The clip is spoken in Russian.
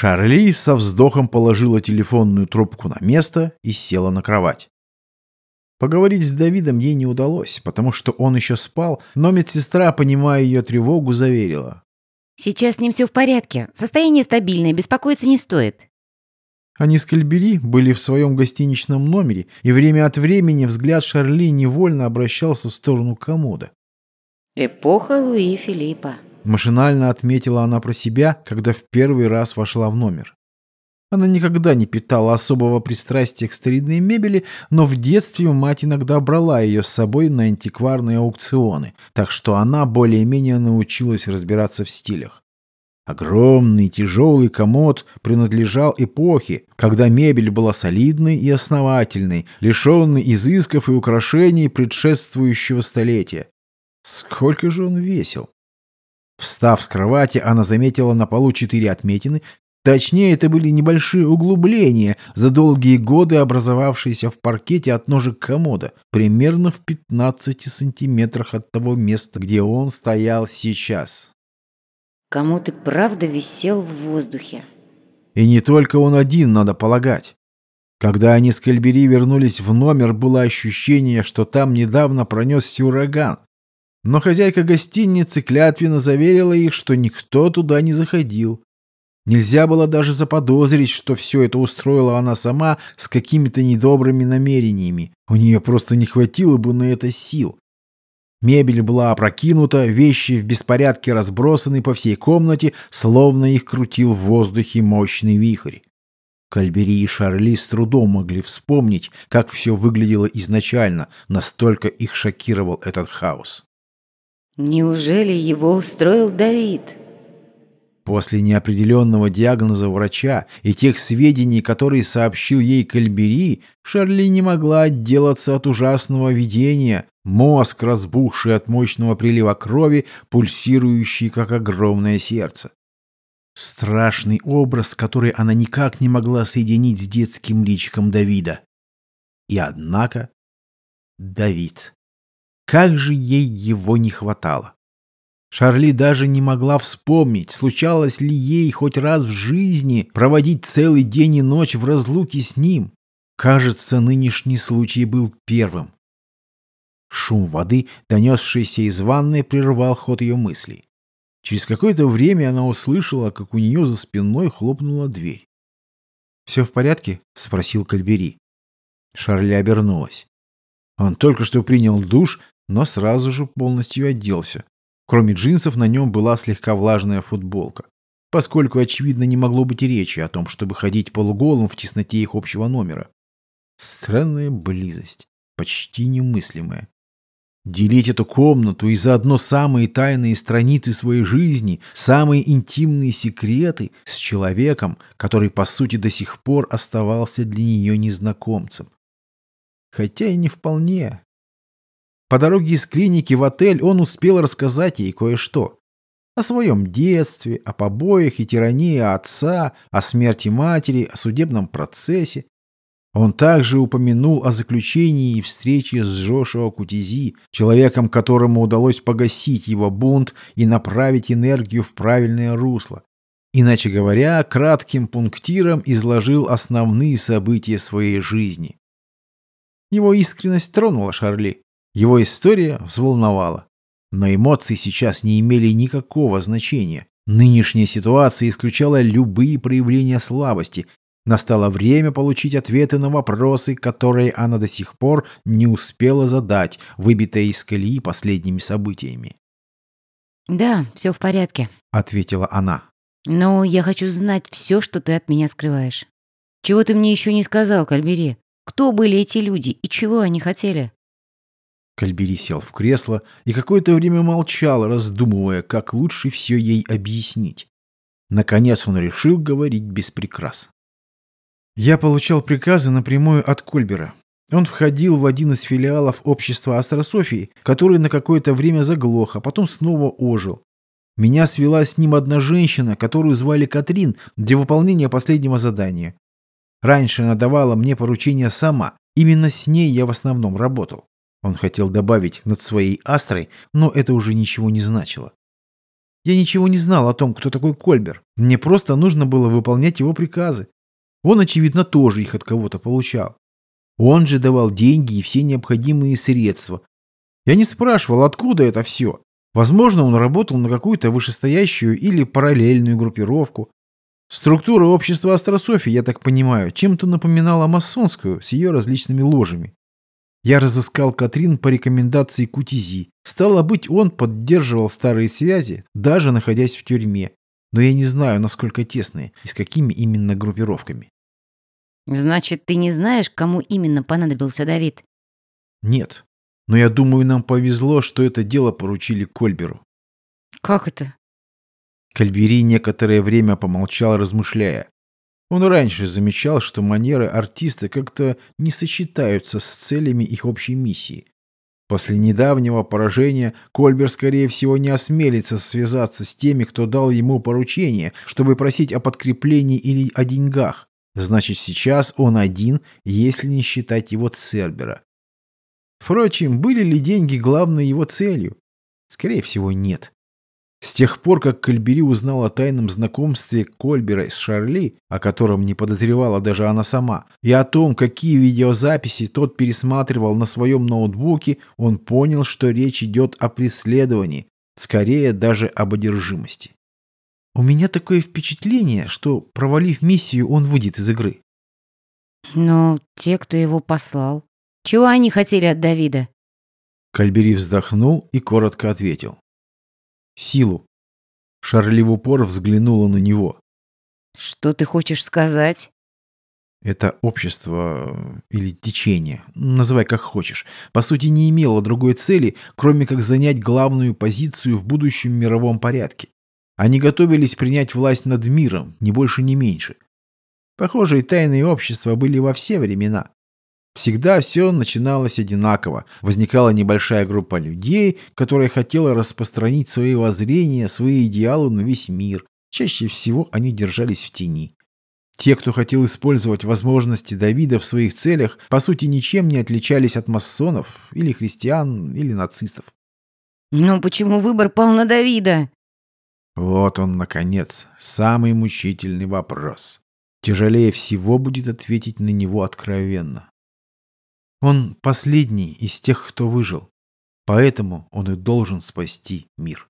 Шарли со вздохом положила телефонную трубку на место и села на кровать. Поговорить с Давидом ей не удалось, потому что он еще спал, но медсестра, понимая ее тревогу, заверила. «Сейчас с ним все в порядке. Состояние стабильное, беспокоиться не стоит». Они с Кальбери были в своем гостиничном номере, и время от времени взгляд Шарли невольно обращался в сторону комода. «Эпоха Луи Филиппа», Машинально отметила она про себя, когда в первый раз вошла в номер. Она никогда не питала особого пристрастия к старинной мебели, но в детстве мать иногда брала ее с собой на антикварные аукционы, так что она более-менее научилась разбираться в стилях. Огромный тяжелый комод принадлежал эпохе, когда мебель была солидной и основательной, лишенной изысков и украшений предшествующего столетия. Сколько же он весил? Встав с кровати, она заметила на полу четыре отметины. Точнее, это были небольшие углубления, за долгие годы образовавшиеся в паркете от ножек комода, примерно в 15 сантиметрах от того места, где он стоял сейчас. Комод и правда висел в воздухе. И не только он один, надо полагать. Когда они с Кальбери вернулись в номер, было ощущение, что там недавно пронесся ураган. Но хозяйка гостиницы клятвенно заверила их, что никто туда не заходил. Нельзя было даже заподозрить, что все это устроила она сама с какими-то недобрыми намерениями. У нее просто не хватило бы на это сил. Мебель была опрокинута, вещи в беспорядке разбросаны по всей комнате, словно их крутил в воздухе мощный вихрь. Кальбери и Шарли с трудом могли вспомнить, как все выглядело изначально, настолько их шокировал этот хаос. Неужели его устроил Давид? После неопределенного диагноза врача и тех сведений, которые сообщил ей Кальбери, Шарли не могла отделаться от ужасного видения, мозг, разбухший от мощного прилива крови, пульсирующий, как огромное сердце. Страшный образ, который она никак не могла соединить с детским личиком Давида. И однако Давид. Как же ей его не хватало! Шарли даже не могла вспомнить, случалось ли ей хоть раз в жизни проводить целый день и ночь в разлуке с ним. Кажется, нынешний случай был первым. Шум воды, донесшийся из ванной, прервал ход ее мыслей. Через какое-то время она услышала, как у нее за спиной хлопнула дверь. «Все в порядке?» — спросил Кальбери. Шарли обернулась. Он только что принял душ но сразу же полностью оделся. Кроме джинсов на нем была слегка влажная футболка, поскольку, очевидно, не могло быть и речи о том, чтобы ходить полуголым в тесноте их общего номера. Странная близость, почти немыслимая. Делить эту комнату и заодно самые тайные страницы своей жизни, самые интимные секреты с человеком, который, по сути, до сих пор оставался для нее незнакомцем. Хотя и не вполне. По дороге из клиники в отель он успел рассказать ей кое-что. О своем детстве, о побоях и тирании отца, о смерти матери, о судебном процессе. Он также упомянул о заключении и встрече с Джошуа Кутизи, человеком, которому удалось погасить его бунт и направить энергию в правильное русло. Иначе говоря, кратким пунктиром изложил основные события своей жизни. Его искренность тронула Шарли. Его история взволновала. Но эмоции сейчас не имели никакого значения. Нынешняя ситуация исключала любые проявления слабости. Настало время получить ответы на вопросы, которые она до сих пор не успела задать, выбитая из колеи последними событиями. «Да, все в порядке», — ответила она. «Но я хочу знать все, что ты от меня скрываешь. Чего ты мне еще не сказал, Кальбери? Кто были эти люди и чего они хотели?» Кальбери сел в кресло и какое-то время молчал, раздумывая, как лучше все ей объяснить. Наконец он решил говорить без прикрас. «Я получал приказы напрямую от Кольбера. Он входил в один из филиалов общества астрософии, который на какое-то время заглох, а потом снова ожил. Меня свела с ним одна женщина, которую звали Катрин, для выполнения последнего задания. Раньше она давала мне поручения сама. Именно с ней я в основном работал. Он хотел добавить над своей астрой, но это уже ничего не значило. Я ничего не знал о том, кто такой Кольбер. Мне просто нужно было выполнять его приказы. Он, очевидно, тоже их от кого-то получал. Он же давал деньги и все необходимые средства. Я не спрашивал, откуда это все. Возможно, он работал на какую-то вышестоящую или параллельную группировку. Структура общества Астрософии, я так понимаю, чем-то напоминала масонскую с ее различными ложами. Я разыскал Катрин по рекомендации Кутизи. Стало быть, он поддерживал старые связи, даже находясь в тюрьме. Но я не знаю, насколько тесные и с какими именно группировками. Значит, ты не знаешь, кому именно понадобился Давид? Нет. Но я думаю, нам повезло, что это дело поручили Кольберу. Как это? Кальбери некоторое время помолчал, размышляя. Он раньше замечал, что манеры артиста как-то не сочетаются с целями их общей миссии. После недавнего поражения Кольбер, скорее всего, не осмелится связаться с теми, кто дал ему поручение, чтобы просить о подкреплении или о деньгах. Значит, сейчас он один, если не считать его Цербера. Впрочем, были ли деньги главной его целью? Скорее всего, нет. С тех пор, как Кальбери узнал о тайном знакомстве Кольбера с Шарли, о котором не подозревала даже она сама, и о том, какие видеозаписи тот пересматривал на своем ноутбуке, он понял, что речь идет о преследовании, скорее даже об одержимости. У меня такое впечатление, что, провалив миссию, он выйдет из игры. Но те, кто его послал, чего они хотели от Давида? Кальбери вздохнул и коротко ответил силу. Шарли в упор взглянула на него. «Что ты хочешь сказать?» Это общество э, или течение, называй как хочешь, по сути не имело другой цели, кроме как занять главную позицию в будущем мировом порядке. Они готовились принять власть над миром, ни больше, ни меньше. Похожие тайные общества были во все времена. Всегда все начиналось одинаково. Возникала небольшая группа людей, которая хотела распространить свои воззрения, свои идеалы на весь мир. Чаще всего они держались в тени. Те, кто хотел использовать возможности Давида в своих целях, по сути ничем не отличались от масонов, или христиан, или нацистов. Но почему выбор пал на Давида? Вот он, наконец, самый мучительный вопрос. Тяжелее всего будет ответить на него откровенно. Он последний из тех, кто выжил. Поэтому он и должен спасти мир.